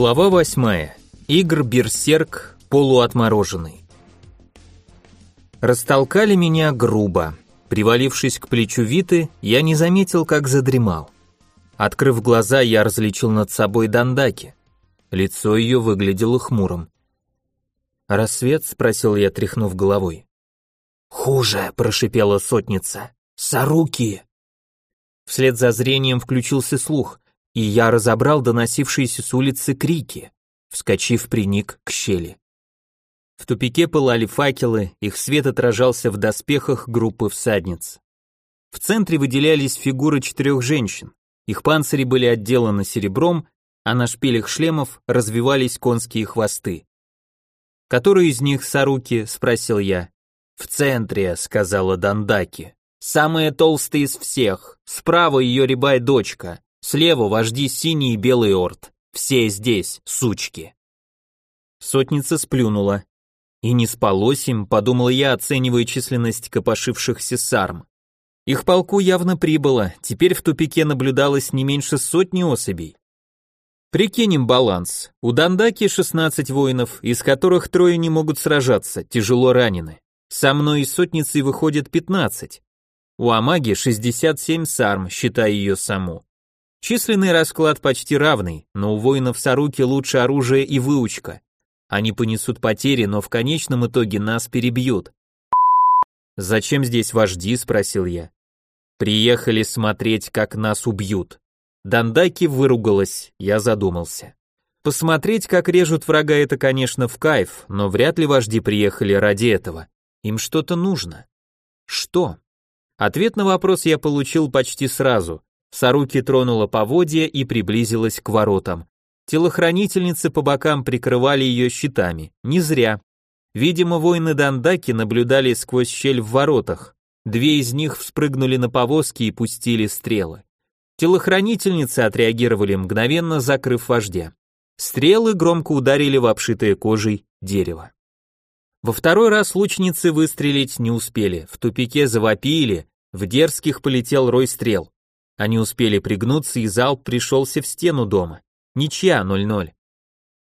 Глава восьмая. Игр Берсерк полуотмороженный. Растолкали меня грубо. Привалившись к плечу Виты, я не заметил, как задремал. Открыв глаза, я различил над собой Дандаки. Лицо ее выглядело хмурым. «Рассвет?» — спросил я, тряхнув головой. «Хуже!» — прошипела сотница. «Саруки!» Вслед за зрением включился слух и я разобрал доносившиеся с улицы крики, вскочив приник к щели. В тупике пылали факелы, их свет отражался в доспехах группы всадниц. В центре выделялись фигуры четырех женщин, их панцири были отделаны серебром, а на шпилях шлемов развивались конские хвосты. «Который из них Саруки?» — спросил я. «В центре», — сказала Дандаки. «Самая толстая из всех. Справа ее рябая дочка. Слева вожди синий и белый орд. Все здесь, сучки. Сотница сплюнула. И не спалось им, подумал я, оценивая численность копошившихся сарм. Их полку явно прибыло, теперь в тупике наблюдалось не меньше сотни особей. Прикинем баланс. У Дандаки 16 воинов, из которых трое не могут сражаться, тяжело ранены. Со мной и сотницей выходит 15. У Амаги 67 сарм, считая ее саму. Численный расклад почти равный, но у воинов Саруки лучше оружие и выучка. Они понесут потери, но в конечном итоге нас перебьют. «Зачем здесь вожди?» – спросил я. «Приехали смотреть, как нас убьют». Дандаки выругалась, я задумался. Посмотреть, как режут врага, это, конечно, в кайф, но вряд ли вожди приехали ради этого. Им что-то нужно. Что? Ответ на вопрос я получил почти сразу. Саруки тронула поводья и приблизилась к воротам. Телохранительницы по бокам прикрывали ее щитами. Не зря. Видимо, воины Дандаки наблюдали сквозь щель в воротах. Две из них вспрыгнули на повозки и пустили стрелы. Телохранительницы отреагировали мгновенно, закрыв вождя. Стрелы громко ударили в обшитое кожей дерево. Во второй раз лучницы выстрелить не успели, в тупике завопили, в дерзких полетел рой стрел. Они успели пригнуться, и залп пришелся в стену дома. Ничья 0-0.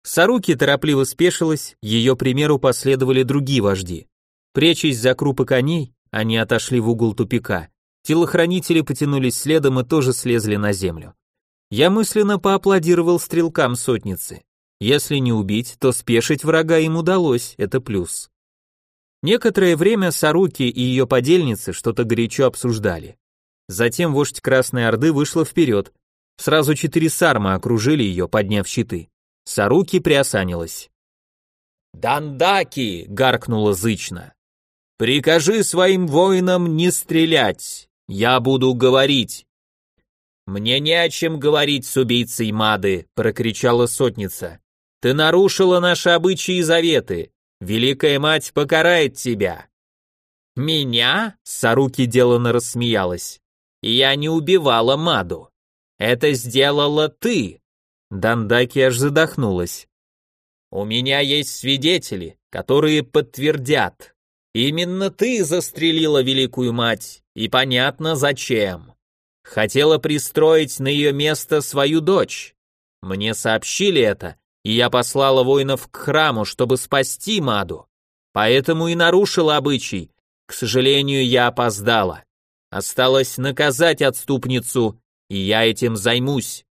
Саруки торопливо спешилась, ее примеру последовали другие вожди. Прячась за крупы коней, они отошли в угол тупика. Телохранители потянулись следом и тоже слезли на землю. Я мысленно поаплодировал стрелкам сотницы. Если не убить, то спешить врага им удалось, это плюс. Некоторое время Саруки и ее подельницы что-то горячо обсуждали. Затем вождь Красной Орды вышла вперед. Сразу четыре сарма окружили ее, подняв щиты. Саруки приосанилась. «Дандаки!» — гаркнула зычно. «Прикажи своим воинам не стрелять. Я буду говорить». «Мне не о чем говорить с убийцей Мады», — прокричала сотница. «Ты нарушила наши обычаи и заветы. Великая мать покарает тебя». «Меня?» — Саруки делано рассмеялась. Я не убивала Маду. Это сделала ты. Дандаки аж задохнулась. У меня есть свидетели, которые подтвердят. Именно ты застрелила великую мать, и понятно зачем. Хотела пристроить на ее место свою дочь. Мне сообщили это, и я послала воинов к храму, чтобы спасти Маду. Поэтому и нарушила обычай. К сожалению, я опоздала. Осталось наказать отступницу, и я этим займусь.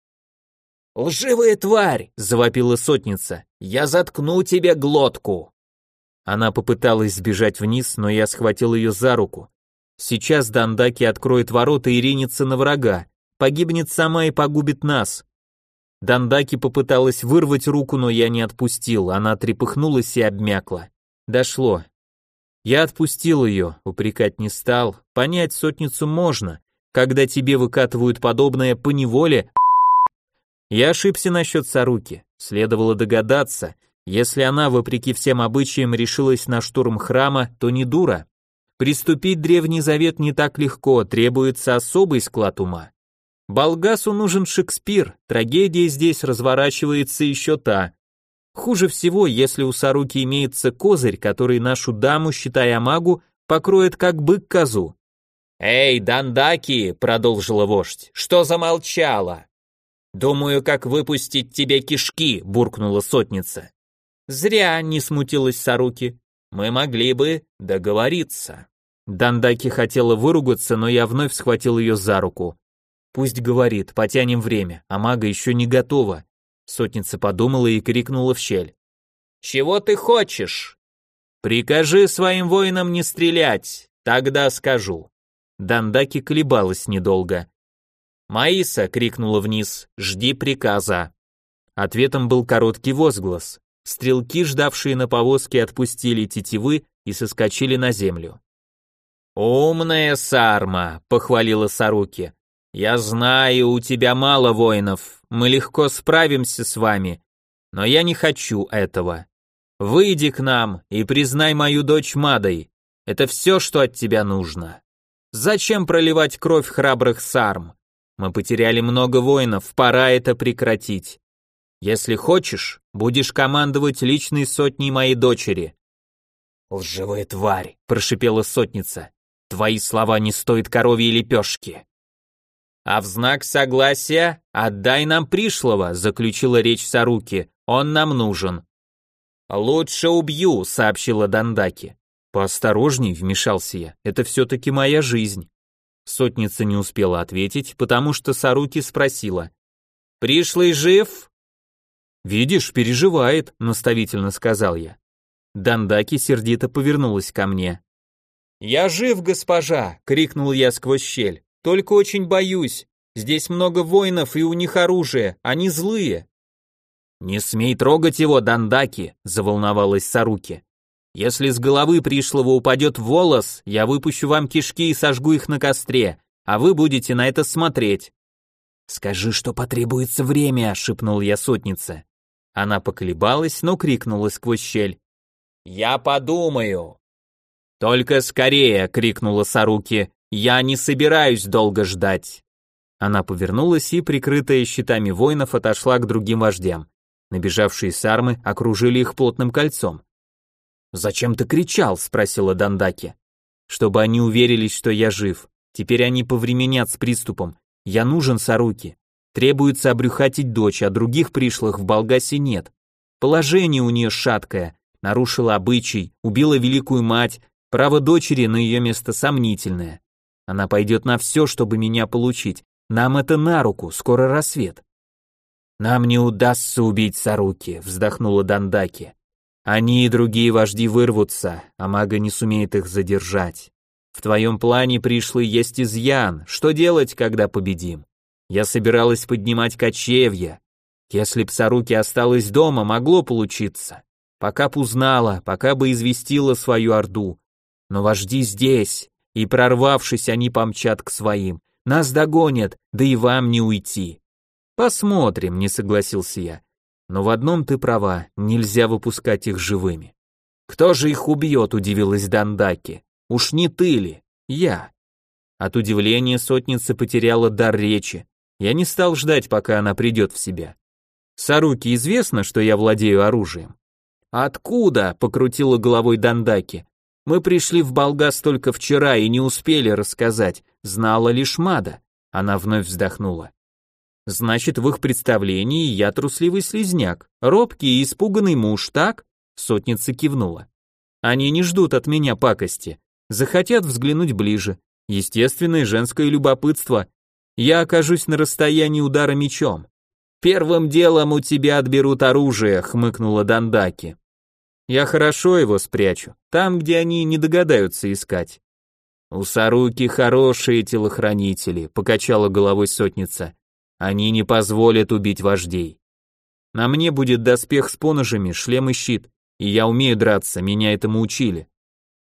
«Лживая тварь!» — завопила сотница. «Я заткну тебе глотку!» Она попыталась сбежать вниз, но я схватил ее за руку. Сейчас Дандаки откроет ворота и ринется на врага, погибнет сама и погубит нас. Дандаки попыталась вырвать руку, но я не отпустил, она трепыхнулась и обмякла. Дошло, я отпустил ее, упрекать не стал, понять сотницу можно, когда тебе выкатывают подобное по неволе. Я ошибся насчет Саруки, следовало догадаться, если она, вопреки всем обычаям, решилась на штурм храма, то не дура. Приступить древний завет не так легко, требуется особый склад ума. Болгасу нужен Шекспир, трагедия здесь разворачивается еще та. Хуже всего, если у Саруки имеется козырь, который нашу даму, считая магу, покроет как бык козу. «Эй, Дандаки!» — продолжила вождь. «Что замолчала?» Думаю, как выпустить тебе кишки, буркнула сотница. Зря не смутилась Саруки. Мы могли бы договориться. Дандаки хотела выругаться, но я вновь схватил ее за руку. Пусть говорит, потянем время, а мага еще не готова. Сотница подумала и крикнула в щель. «Чего ты хочешь?» «Прикажи своим воинам не стрелять, тогда скажу». Дандаки колебалась недолго. «Маиса!» — крикнула вниз. «Жди приказа!» Ответом был короткий возглас. Стрелки, ждавшие на повозке, отпустили тетивы и соскочили на землю. «Умная Сарма!» — похвалила Саруки. «Я знаю, у тебя мало воинов, мы легко справимся с вами, но я не хочу этого. Выйди к нам и признай мою дочь Мадой, это все, что от тебя нужно. Зачем проливать кровь храбрых Сарм? Мы потеряли много воинов, пора это прекратить. Если хочешь, будешь командовать личной сотней моей дочери». «Лживая тварь!» – прошипела сотница. «Твои слова не стоят коровьей лепешки!» «А в знак согласия отдай нам пришлого», — заключила речь Саруки. «Он нам нужен». «Лучше убью», — сообщила Дандаки. «Поосторожней», — вмешался я, — «это все-таки моя жизнь». Сотница не успела ответить, потому что Саруки спросила. «Пришлый жив?» «Видишь, переживает», — наставительно сказал я. Дандаки сердито повернулась ко мне. «Я жив, госпожа!» — крикнул я сквозь щель. Только очень боюсь. Здесь много воинов и у них оружие, они злые. Не смей трогать его, Дандаки, заволновалась Саруки. Если с головы пришлого упадет волос, я выпущу вам кишки и сожгу их на костре, а вы будете на это смотреть. Скажи, что потребуется время, шепнул я сотнице. Она поколебалась, но крикнула сквозь щель. Я подумаю. Только скорее, крикнула Саруки. Я не собираюсь долго ждать. Она повернулась и, прикрытая щитами воинов, отошла к другим вождям. Набежавшие сармы окружили их плотным кольцом. «Зачем ты кричал?» — спросила Дандаки. «Чтобы они уверились, что я жив. Теперь они повременят с приступом. Я нужен Саруки. Требуется обрюхатить дочь, а других пришлых в Болгасе нет. Положение у нее шаткое, нарушила обычай, убила великую мать, право дочери на ее место сомнительное. Она пойдет на все, чтобы меня получить. Нам это на руку, скоро рассвет. Нам не удастся убить Саруки, вздохнула Дандаки. Они и другие вожди вырвутся, а мага не сумеет их задержать. В твоем плане пришлый есть изъян. Что делать, когда победим? Я собиралась поднимать кочевья. Если б Саруки осталась дома, могло получиться. Пока б узнала, пока бы известила свою орду. Но вожди здесь, и прорвавшись, они помчат к своим. Нас догонят, да и вам не уйти. Посмотрим, не согласился я. Но в одном ты права, нельзя выпускать их живыми. Кто же их убьет, удивилась Дандаки. Уж не ты ли? Я. От удивления сотница потеряла дар речи. Я не стал ждать, пока она придет в себя. Саруки известно, что я владею оружием. Откуда? покрутила головой Дандаки. Мы пришли в Болгас только вчера и не успели рассказать, знала лишь Мада. Она вновь вздохнула. Значит, в их представлении я трусливый слезняк, робкий и испуганный муж, так? Сотница кивнула. Они не ждут от меня пакости, захотят взглянуть ближе. Естественное женское любопытство. Я окажусь на расстоянии удара мечом. Первым делом у тебя отберут оружие, хмыкнула Дандаки. Я хорошо его спрячу, там, где они не догадаются искать. У Саруки хорошие телохранители, покачала головой сотница. Они не позволят убить вождей. На мне будет доспех с поножами, шлем и щит, и я умею драться, меня этому учили.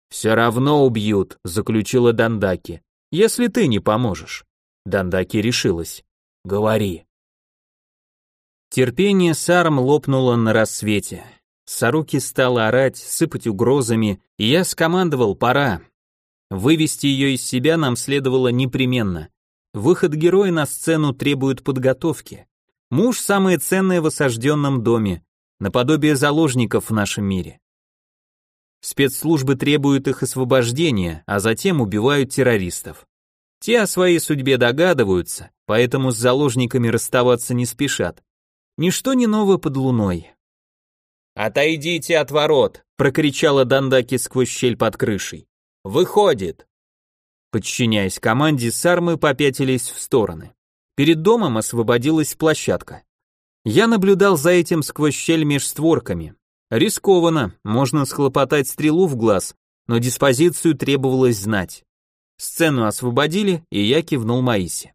Все равно убьют, заключила Дандаки, если ты не поможешь. Дандаки решилась. Говори. Терпение Сарм лопнуло на рассвете. Саруки стала орать, сыпать угрозами, и я скомандовал «пора». Вывести ее из себя нам следовало непременно. Выход героя на сцену требует подготовки. Муж самое ценное в осажденном доме, наподобие заложников в нашем мире. Спецслужбы требуют их освобождения, а затем убивают террористов. Те о своей судьбе догадываются, поэтому с заложниками расставаться не спешат. Ничто не ново под луной. «Отойдите от ворот!» — прокричала Дандаки сквозь щель под крышей. «Выходит!» Подчиняясь команде, сармы попятились в стороны. Перед домом освободилась площадка. Я наблюдал за этим сквозь щель меж створками. Рискованно, можно схлопотать стрелу в глаз, но диспозицию требовалось знать. Сцену освободили, и я кивнул Маисе.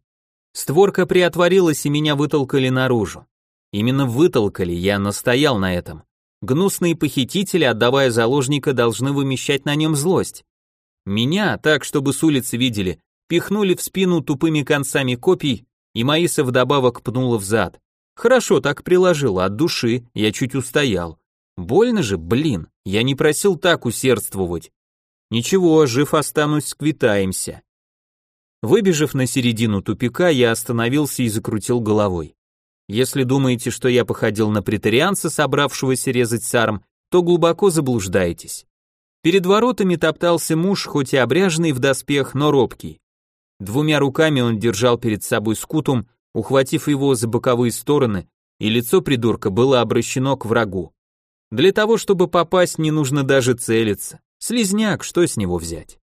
Створка приотворилась, и меня вытолкали наружу. Именно вытолкали, я настоял на этом. Гнусные похитители, отдавая заложника, должны вымещать на нем злость. Меня, так, чтобы с улицы видели, пихнули в спину тупыми концами копий, и Маиса вдобавок пнула в зад. Хорошо так приложила, от души, я чуть устоял. Больно же, блин, я не просил так усердствовать. Ничего, жив останусь, сквитаемся. Выбежав на середину тупика, я остановился и закрутил головой. Если думаете, что я походил на претарианца, собравшегося резать сарм, то глубоко заблуждаетесь. Перед воротами топтался муж, хоть и обряженный в доспех, но робкий. Двумя руками он держал перед собой скутум, ухватив его за боковые стороны, и лицо придурка было обращено к врагу. Для того, чтобы попасть, не нужно даже целиться. Слизняк, что с него взять?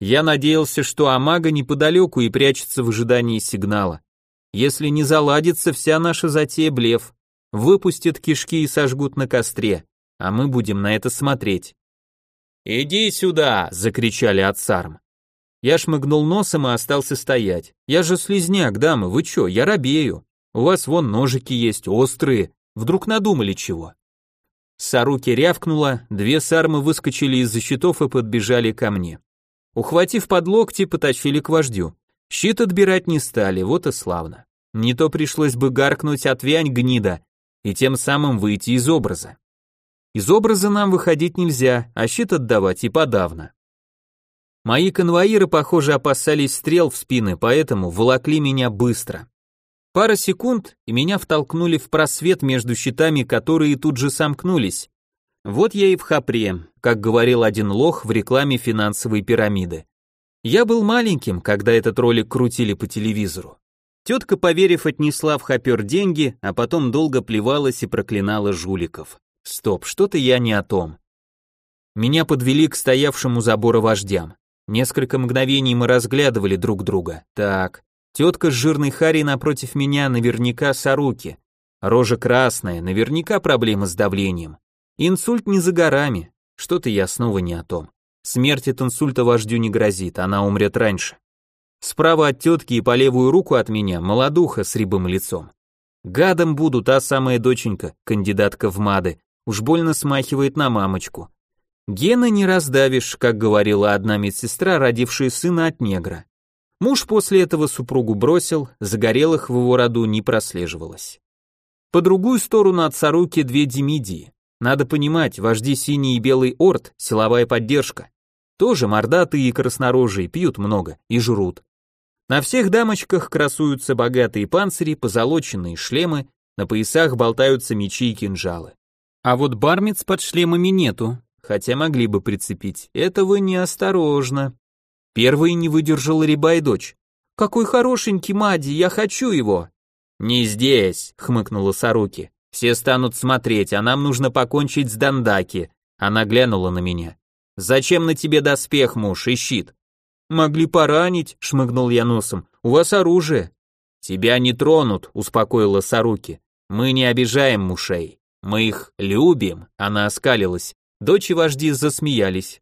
Я надеялся, что Амага неподалеку и прячется в ожидании сигнала. Если не заладится, вся наша затея блеф. Выпустят кишки и сожгут на костре, а мы будем на это смотреть. «Иди сюда!» — закричали от сарм. Я шмыгнул носом и остался стоять. Я же слизняк, дамы, вы чё, я робею. У вас вон ножики есть, острые. Вдруг надумали чего? Саруки рявкнула, две сармы выскочили из-за щитов и подбежали ко мне. Ухватив под локти, потащили к вождю. Щит отбирать не стали, вот и славно. Не то пришлось бы гаркнуть «отвянь, гнида», и тем самым выйти из образа. Из образа нам выходить нельзя, а щит отдавать и подавно. Мои конвоиры, похоже, опасались стрел в спины, поэтому волокли меня быстро. Пара секунд, и меня втолкнули в просвет между щитами, которые тут же сомкнулись. Вот я и в хапре, как говорил один лох в рекламе финансовой пирамиды. Я был маленьким, когда этот ролик крутили по телевизору. Тетка, поверив, отнесла в хапер деньги, а потом долго плевалась и проклинала жуликов. Стоп, что-то я не о том. Меня подвели к стоявшему забору вождям. Несколько мгновений мы разглядывали друг друга. Так, Тетка с жирной Харей напротив меня наверняка соруки. Рожа красная, наверняка проблемы с давлением. Инсульт не за горами. Что-то я снова не о том. Смерть от инсульта вождю не грозит, она умрет раньше. Справа от тетки и по левую руку от меня молодуха с рябым лицом. Гадом буду та самая доченька, кандидатка в мады, уж больно смахивает на мамочку. Гена не раздавишь, как говорила одна медсестра, родившая сына от негра. Муж после этого супругу бросил, загорелых в его роду не прослеживалось. По другую сторону от Саруки две Демидии. Надо понимать, вожди синий и белый орд, силовая поддержка. Тоже мордатые и краснорожие, пьют много и жрут. На всех дамочках красуются богатые панцири, позолоченные шлемы, на поясах болтаются мечи и кинжалы. А вот бармиц под шлемами нету, хотя могли бы прицепить. Это вы неосторожно. Первой не выдержала Риба и дочь. «Какой хорошенький Мади, я хочу его!» «Не здесь», — хмыкнула Саруки. «Все станут смотреть, а нам нужно покончить с Дандаки». Она глянула на меня. «Зачем на тебе доспех, муж, и щит?» «Могли поранить», — шмыгнул я носом. «У вас оружие». «Тебя не тронут», — успокоила Саруки. «Мы не обижаем мушей. Мы их любим», — она оскалилась. Дочь и вожди засмеялись.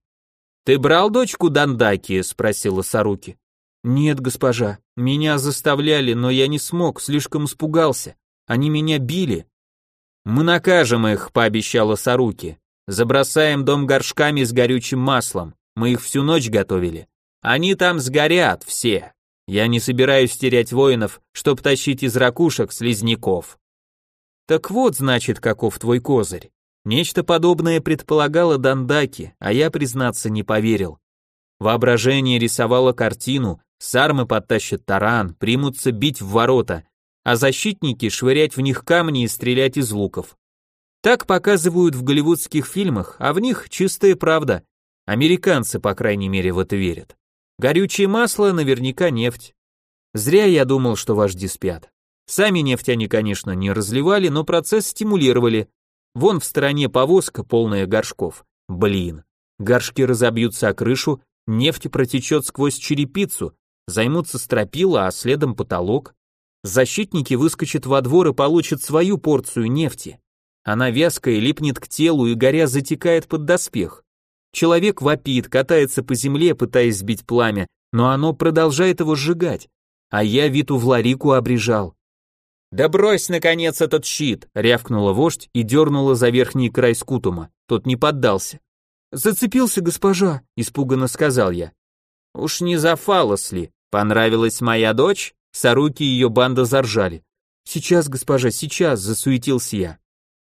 «Ты брал дочку Дандаки?» — спросила Саруки. «Нет, госпожа, меня заставляли, но я не смог, слишком испугался. Они меня били». «Мы накажем их», — пообещала Саруки. «Забросаем дом горшками с горючим маслом. Мы их всю ночь готовили. Они там сгорят, все. Я не собираюсь терять воинов, чтоб тащить из ракушек слизняков». «Так вот, значит, каков твой козырь. Нечто подобное предполагало Дандаки, а я, признаться, не поверил. Воображение рисовало картину, сармы подтащат таран, примутся бить в ворота, а защитники швырять в них камни и стрелять из луков. Так показывают в голливудских фильмах, а в них чистая правда. Американцы, по крайней мере, в это верят. Горючее масло, наверняка нефть. Зря я думал, что вожди спят. Сами нефть они, конечно, не разливали, но процесс стимулировали. Вон в стороне повозка, полная горшков. Блин, горшки разобьются о крышу, нефть протечет сквозь черепицу, займутся стропила, а следом потолок. Защитники выскочат во двор и получат свою порцию нефти. Она вязкая, липнет к телу и горя затекает под доспех. Человек вопит, катается по земле, пытаясь сбить пламя, но оно продолжает его сжигать. А я Виту в ларику обрежал. «Да брось, наконец, этот щит!» — рявкнула вождь и дернула за верхний край скутума. Тот не поддался. «Зацепился, госпожа», — испуганно сказал я. «Уж не за ли? Понравилась моя дочь?» Саруки и ее банда заржали. «Сейчас, госпожа, сейчас», — засуетился я.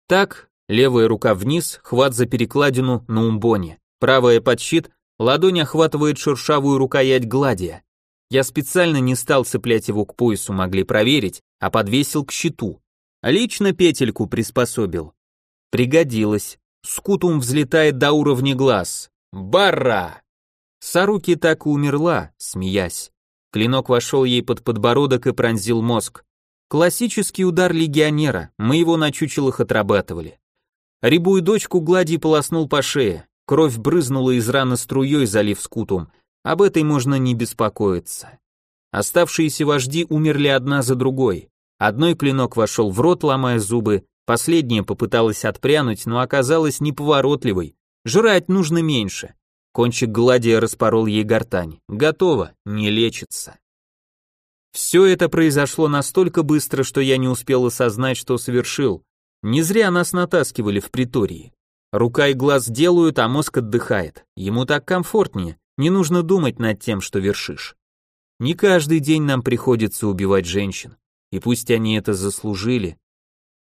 Так, левая рука вниз, хват за перекладину на умбоне, правая под щит, ладонь охватывает шершавую рукоять гладия. Я специально не стал цеплять его к поясу, могли проверить, а подвесил к щиту. Лично петельку приспособил. Пригодилось. Скутум взлетает до уровня глаз. Барра! Саруки так и умерла, смеясь. Клинок вошел ей под подбородок и пронзил мозг. Классический удар легионера, мы его на чучелах отрабатывали. Рябую дочку глади полоснул по шее, кровь брызнула из раны струей, залив скутум, об этой можно не беспокоиться. Оставшиеся вожди умерли одна за другой. Одной клинок вошел в рот, ломая зубы, последняя попыталась отпрянуть, но оказалась неповоротливой. Жрать нужно меньше. Кончик гладия распорол ей гортань. Готово, не лечится. Все это произошло настолько быстро, что я не успел осознать, что совершил. Не зря нас натаскивали в притории. Рука и глаз делают, а мозг отдыхает. Ему так комфортнее, не нужно думать над тем, что вершишь. Не каждый день нам приходится убивать женщин, и пусть они это заслужили.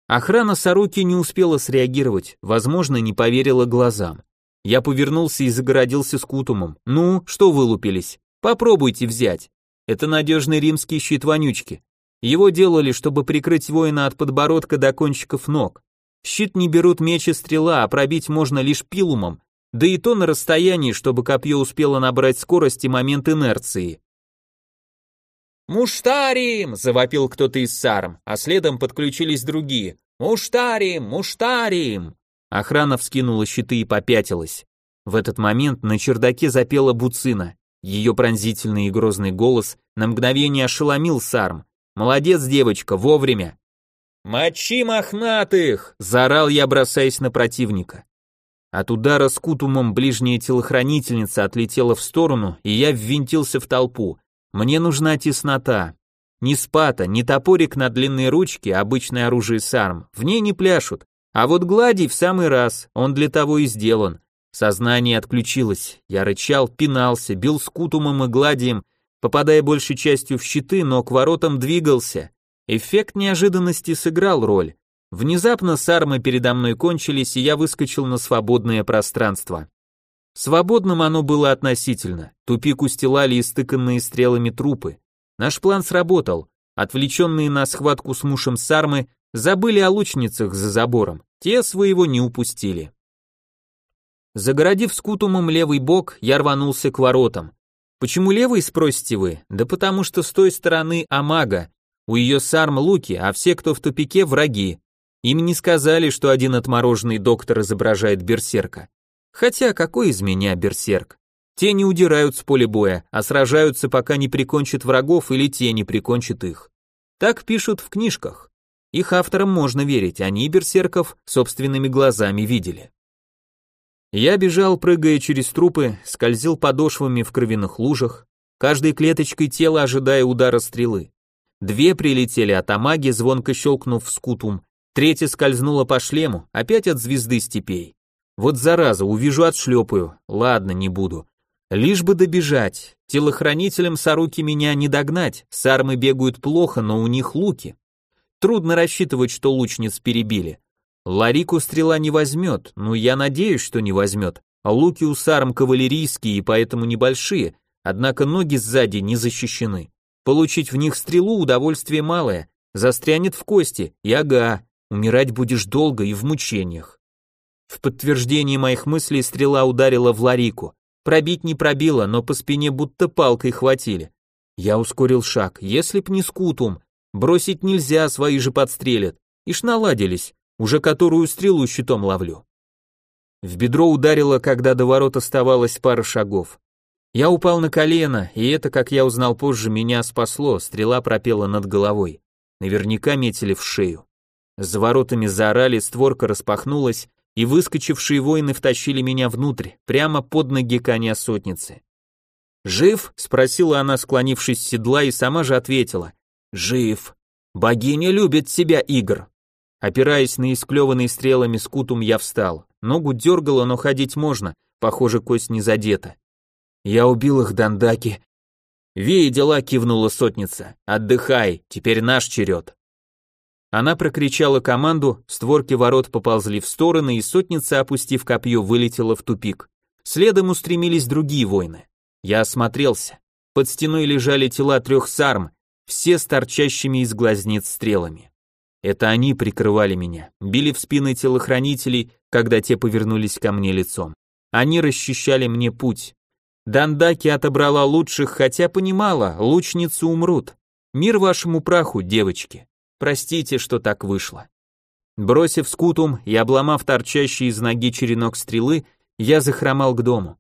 Охрана Саруки не успела среагировать, возможно, не поверила глазам. Я повернулся и загородился скутумом. Ну, что вылупились? Попробуйте взять. Это надежный римский щит вонючки. Его делали, чтобы прикрыть воина от подбородка до кончиков ног. Щит не берут меч и стрела, а пробить можно лишь пилумом, да и то на расстоянии, чтобы копье успело набрать скорость и момент инерции. «Муштарим!» — завопил кто-то из сарм, а следом подключились другие. «Муштарим! Муштарим!» Охрана вскинула щиты и попятилась. В этот момент на чердаке запела буцина. Ее пронзительный и грозный голос на мгновение ошеломил Сарм. «Молодец, девочка, вовремя!» «Мочи мохнатых!» – заорал я, бросаясь на противника. От удара с кутумом ближняя телохранительница отлетела в сторону, и я ввинтился в толпу. Мне нужна теснота. Ни спата, ни топорик на длинные ручки, обычное оружие сарм, в ней не пляшут. А вот гладий в самый раз, он для того и сделан. Сознание отключилось. Я рычал, пинался, бил скутумом и гладием, попадая большей частью в щиты, но к воротам двигался. Эффект неожиданности сыграл роль. Внезапно сармы передо мной кончились, и я выскочил на свободное пространство. Свободным оно было относительно. Тупик устилали истыканные стрелами трупы. Наш план сработал. Отвлеченные на схватку с мушем сармы забыли о лучницах за забором. Те своего не упустили. Загородив скутумом левый бок, я рванулся к воротам. Почему левый, спросите вы? Да потому что с той стороны Амага. У ее сарм луки, а все, кто в тупике, враги. Им не сказали, что один отмороженный доктор изображает берсерка. Хотя какой из меня берсерк? Те не удирают с поля боя, а сражаются, пока не прикончат врагов или те не прикончат их. Так пишут в книжках. Их авторам можно верить, они берсерков собственными глазами видели. Я бежал, прыгая через трупы, скользил подошвами в кровяных лужах, каждой клеточкой тела ожидая удара стрелы. Две прилетели от Амаги, звонко щелкнув в скутум, третья скользнула по шлему, опять от звезды степей. Вот зараза, увижу отшлепаю, ладно, не буду. Лишь бы добежать, телохранителям Саруки меня не догнать, сармы бегают плохо, но у них луки. Трудно рассчитывать, что лучниц перебили. Ларику стрела не возьмет, но я надеюсь, что не возьмет. Луки у сарм кавалерийские и поэтому небольшие, однако ноги сзади не защищены. Получить в них стрелу удовольствие малое, застрянет в кости, и ага, умирать будешь долго и в мучениях. В подтверждение моих мыслей стрела ударила в Ларику. Пробить не пробила, но по спине будто палкой хватили. Я ускорил шаг. Если б не скутум, бросить нельзя, свои же подстрелят. Ишь наладились, уже которую стрелу щитом ловлю. В бедро ударило, когда до ворот оставалось пара шагов. Я упал на колено, и это, как я узнал позже, меня спасло, стрела пропела над головой. Наверняка метили в шею. За воротами заорали, створка распахнулась, и выскочившие воины втащили меня внутрь, прямо под ноги коня сотницы. «Жив?» — спросила она, склонившись с седла, и сама же ответила. «Жив. Богиня любит тебя, Игр». Опираясь на исклеванный стрелами скутум, я встал. Ногу дергало, но ходить можно, похоже, кость не задета. Я убил их, Дандаки. «Видела», — кивнула сотница. «Отдыхай, теперь наш черед». Она прокричала команду, створки ворот поползли в стороны, и сотница, опустив копье, вылетела в тупик. Следом устремились другие воины. Я осмотрелся. Под стеной лежали тела трех сарм, все с торчащими из глазниц стрелами. Это они прикрывали меня, били в спины телохранителей, когда те повернулись ко мне лицом. Они расчищали мне путь. Дандаки отобрала лучших, хотя понимала, лучницы умрут. Мир вашему праху, девочки. Простите, что так вышло. Бросив скутум и обломав торчащий из ноги черенок стрелы, я захромал к дому.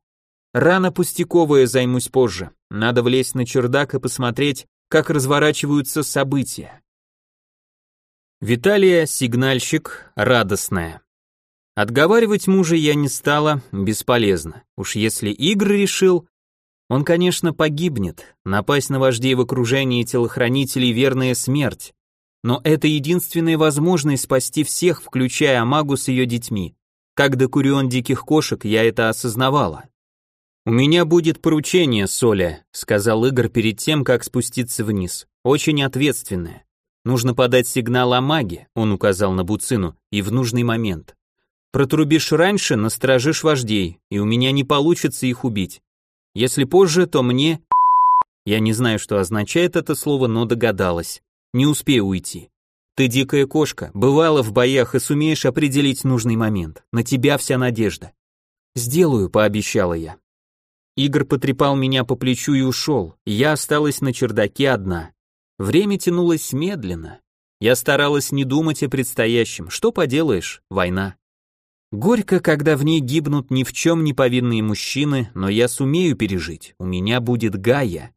Рано пустяковая займусь позже. Надо влезть на чердак и посмотреть, как разворачиваются события. Виталия, сигнальщик, радостная. Отговаривать мужа я не стала, бесполезно. Уж если Игорь решил, он, конечно, погибнет. Напасть на вождей в окружении телохранителей верная смерть. Но это единственная возможность спасти всех, включая Амагу с ее детьми. Как докурион диких кошек, я это осознавала. «У меня будет поручение, Соля», — сказал Игорь перед тем, как спуститься вниз. «Очень ответственное. Нужно подать сигнал о маге, он указал на Буцину, и в нужный момент. Протрубишь раньше, насторожишь вождей, и у меня не получится их убить. Если позже, то мне... Я не знаю, что означает это слово, но догадалась. Не успею уйти. Ты дикая кошка, бывала в боях и сумеешь определить нужный момент. На тебя вся надежда. Сделаю, пообещала я. Игорь потрепал меня по плечу и ушел. Я осталась на чердаке одна. Время тянулось медленно. Я старалась не думать о предстоящем. Что поделаешь, война. Горько, когда в ней гибнут ни в чем не повинные мужчины, но я сумею пережить. У меня будет Гая.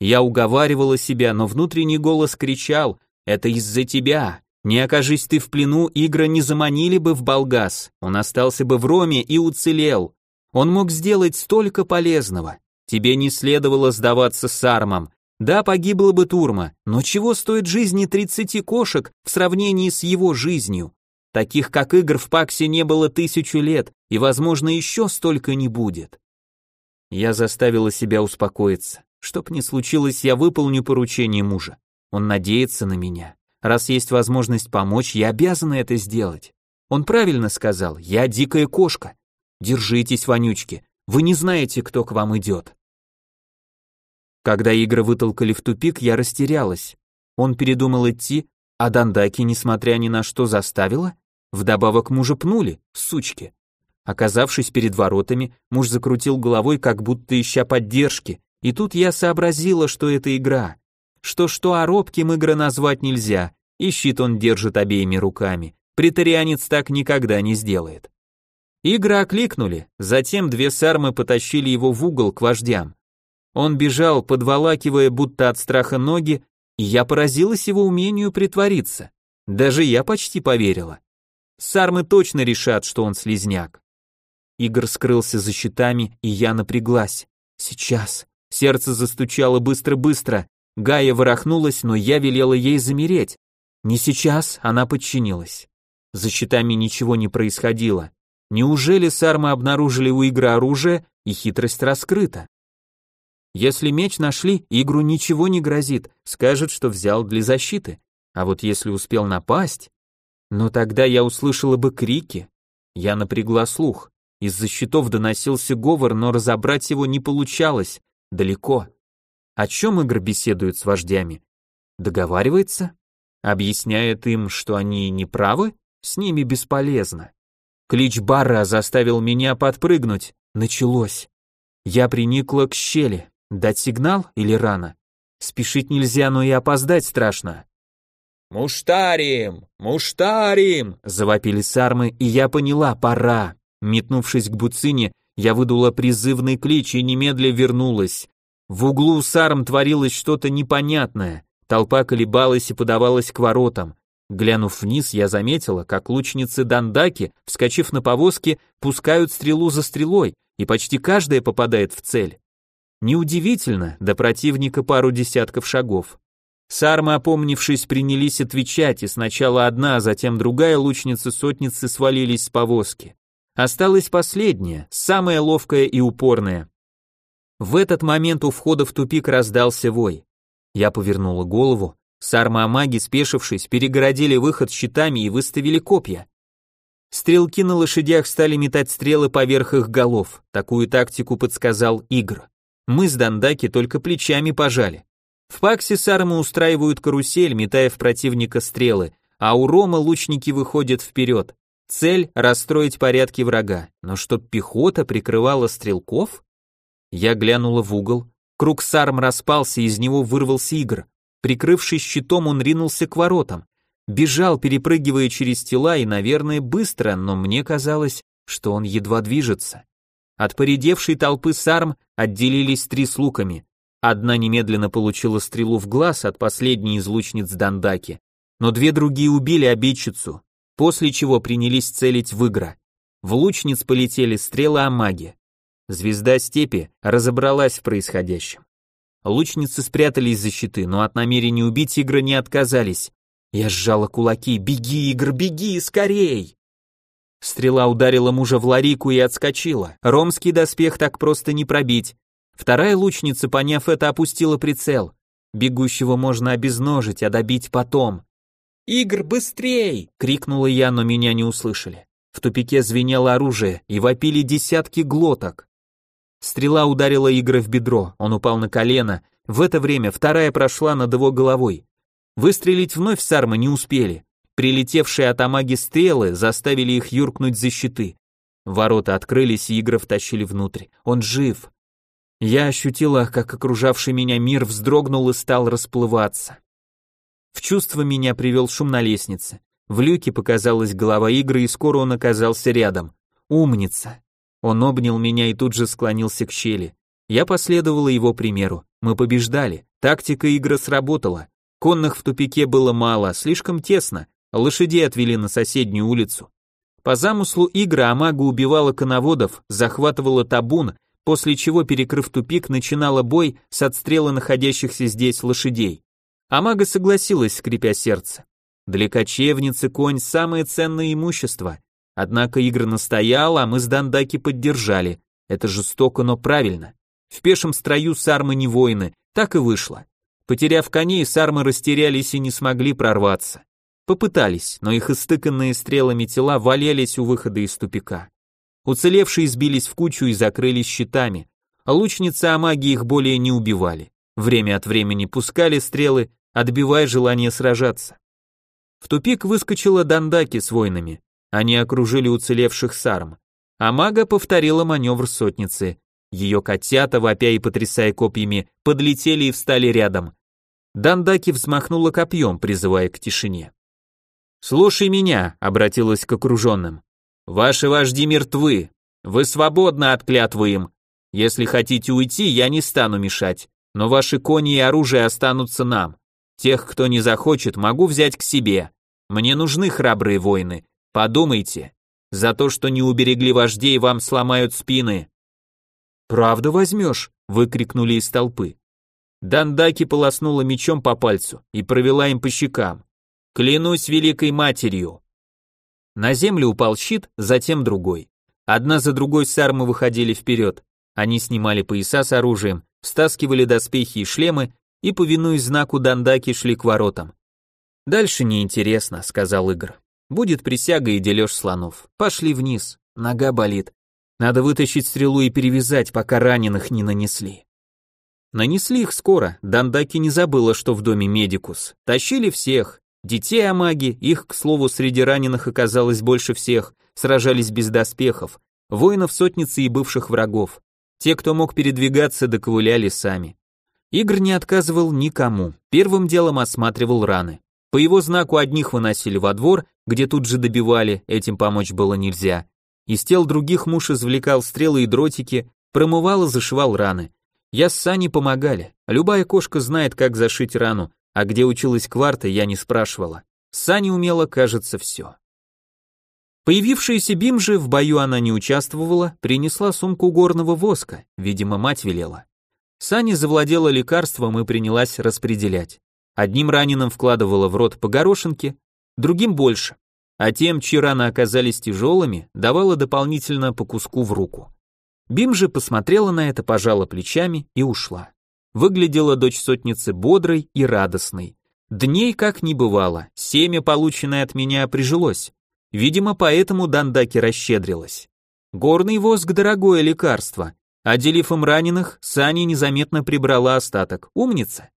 Я уговаривала себя, но внутренний голос кричал: "Это из-за тебя. Не окажись ты в плену, Игра не заманили бы в Болгас. Он остался бы в Роме и уцелел. Он мог сделать столько полезного. Тебе не следовало сдаваться с Армом. Да, погибла бы Турма, но чего стоит жизни 30 кошек в сравнении с его жизнью? Таких, как Игр в Паксе не было тысячу лет, и, возможно, еще столько не будет. Я заставила себя успокоиться. Чтоб ни случилось, я выполню поручение мужа. Он надеется на меня. Раз есть возможность помочь, я обязана это сделать. Он правильно сказал, я дикая кошка. Держитесь, вонючки, вы не знаете, кто к вам идет. Когда Игра вытолкали в тупик, я растерялась. Он передумал идти, а Дандаки, несмотря ни на что, заставила? Вдобавок мужа пнули, сучки. Оказавшись перед воротами, муж закрутил головой, как будто ища поддержки, и тут я сообразила, что это игра. Что-что, а робким игра назвать нельзя, и щит он держит обеими руками. Притарианец так никогда не сделает. Игра окликнули, затем две сармы потащили его в угол к вождям. Он бежал, подволакивая будто от страха ноги, и я поразилась его умению притвориться. Даже я почти поверила. Сармы точно решат, что он слизняк. Игорь скрылся за щитами, и я напряглась. Сейчас. Сердце застучало быстро-быстро. Гая ворохнулась, но я велела ей замереть. Не сейчас, она подчинилась. За щитами ничего не происходило. Неужели сармы обнаружили у Игра оружие, и хитрость раскрыта? Если меч нашли, Игру ничего не грозит, скажет, что взял для защиты. А вот если успел напасть... Но тогда я услышала бы крики. Я напрягла слух. Из-за щитов доносился говор, но разобрать его не получалось. Далеко. О чем Игр беседует с вождями? Договаривается? Объясняет им, что они не правы? С ними бесполезно. Клич Барра заставил меня подпрыгнуть. Началось. Я приникла к щели. Дать сигнал или рано? Спешить нельзя, но и опоздать страшно. «Муштарим! Муштарим!» — завопили сармы, и я поняла, пора. Метнувшись к Буцине, я выдула призывный клич и немедля вернулась. В углу сарм творилось что-то непонятное. Толпа колебалась и подавалась к воротам. Глянув вниз, я заметила, как лучницы Дандаки, вскочив на повозки, пускают стрелу за стрелой, и почти каждая попадает в цель. Неудивительно, до противника пару десятков шагов. Сармы, опомнившись, принялись отвечать, и сначала одна, а затем другая лучница-сотницы свалились с повозки. Осталась последняя, самая ловкая и упорная. В этот момент у входа в тупик раздался вой. Я повернула голову. Сарма-маги, спешившись, перегородили выход щитами и выставили копья. Стрелки на лошадях стали метать стрелы поверх их голов. Такую тактику подсказал Игр. Мы с Дандаки только плечами пожали. В Паксе сармы устраивают карусель, метая в противника стрелы, а у Рома лучники выходят вперед. Цель – расстроить порядки врага, но чтоб пехота прикрывала стрелков? Я глянула в угол, круг сарм распался, из него вырвался Игр. Прикрывшись щитом, он ринулся к воротам. Бежал, перепрыгивая через тела и, наверное, быстро, но мне казалось, что он едва движется. От поредевшей толпы сарм отделились три с луками. Одна немедленно получила стрелу в глаз от последней из лучниц Дандаки, но две другие убили обидчицу, после чего принялись целить в Игра. В лучниц полетели стрелы Амаги. Звезда степи разобралась в происходящем. Лучницы спрятались за щиты, но от намерения убить Игра не отказались. Я сжала кулаки. «Беги, Игр, беги, скорей!» Стрела ударила мужа в ларику и отскочила. Ромский доспех так просто не пробить. Вторая лучница, поняв это, опустила прицел. Бегущего можно обезножить, а добить потом. «Игр, быстрей!» — крикнула я, но меня не услышали. В тупике звенело оружие и вопили десятки глоток. Стрела ударила Игра в бедро, он упал на колено. В это время вторая прошла над его головой. Выстрелить вновь сармы не успели. Прилетевшие от Амаги стрелы заставили их юркнуть за щиты. Ворота открылись, и Игра втащили внутрь. Он жив. Я ощутила, как окружавший меня мир вздрогнул и стал расплываться. В чувство меня привел шум на лестнице. В люке показалась голова Игры, и скоро он оказался рядом. Умница. Он обнял меня и тут же склонился к щели. Я последовала его примеру. Мы побеждали. Тактика игры сработала. Конных в тупике было мало, слишком тесно. Лошадей отвели на соседнюю улицу. По замыслу игры Амага убивала коноводов, захватывала табун, после чего, перекрыв тупик, начинала бой с отстрела находящихся здесь лошадей. Амага согласилась, скрипя сердце. Для кочевницы конь – самое ценное имущество. Однако Игр настоял, а мы с Дандаки поддержали. Это жестоко, но правильно. В пешем строю сармы не воины, так и вышло. Потеряв коней, сармы растерялись и не смогли прорваться. Попытались, но их истыканные стрелами тела валялись у выхода из тупика. Уцелевшие сбились в кучу и закрылись щитами, а лучницы Амаги их более не убивали. Время от времени пускали стрелы, отбивая желание сражаться. В тупик выскочила Дандаки с воинами. Они окружили уцелевших сарм. А мага повторила маневр сотницы. Ее котята, вопя и потрясая копьями, подлетели и встали рядом. Дандаки взмахнула копьем, призывая к тишине. «Слушай меня», — обратилась к окруженным. «Ваши вожди мертвы. Вы свободны от клятвы им. Если хотите уйти, я не стану мешать, но ваши кони и оружие останутся нам. Тех, кто не захочет, могу взять к себе. Мне нужны храбрые воины, Подумайте, за то, что не уберегли вождей, вам сломают спины. Правда возьмешь? выкрикнули из толпы. Дандаки полоснула мечом по пальцу и провела им по щекам. Клянусь великой матерью. На землю упал щит, затем другой. Одна за другой сармы выходили вперед. Они снимали пояса с оружием, стаскивали доспехи и шлемы и, повинуясь знаку Дандаки, шли к воротам. «Дальше неинтересно», — сказал Игр. Будет присяга и дележ слонов. Пошли вниз, нога болит. Надо вытащить стрелу и перевязать, пока раненых не нанесли. Нанесли их скоро, Дандаки не забыла, что в доме медикус. Тащили всех. Детей Амаги, их, к слову, среди раненых оказалось больше всех, сражались без доспехов, воинов сотницы и бывших врагов. Те, кто мог передвигаться, доковыляли сами. Игорь не отказывал никому, первым делом осматривал раны. По его знаку одних выносили во двор, где тут же добивали, этим помочь было нельзя. Из тел других муж извлекал стрелы и дротики, промывал и зашивал раны. Я с Саней помогали. Любая кошка знает, как зашить рану, а где училась кварта, я не спрашивала. Саня умела, кажется, все. Появившаяся Бимжи, в бою она не участвовала, принесла сумку горного воска, видимо, мать велела. Саня завладела лекарством и принялась распределять. Одним раненым вкладывала в рот по горошинке, другим больше, а тем, чьи раны оказались тяжелыми, давала дополнительно по куску в руку. Бим же посмотрела на это, пожала плечами и ушла. Выглядела дочь сотницы бодрой и радостной. Дней как не бывало, семя, полученное от меня, прижилось. Видимо, поэтому Дандаки расщедрилась. Горный воск – дорогое лекарство, Отделив им раненых, Сани незаметно прибрала остаток. Умница.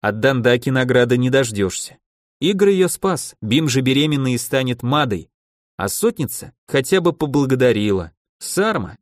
От Дандаки награды не дождешься. Игр ее спас, Бим же беременный станет Мадой. А сотница хотя бы поблагодарила. Сарма,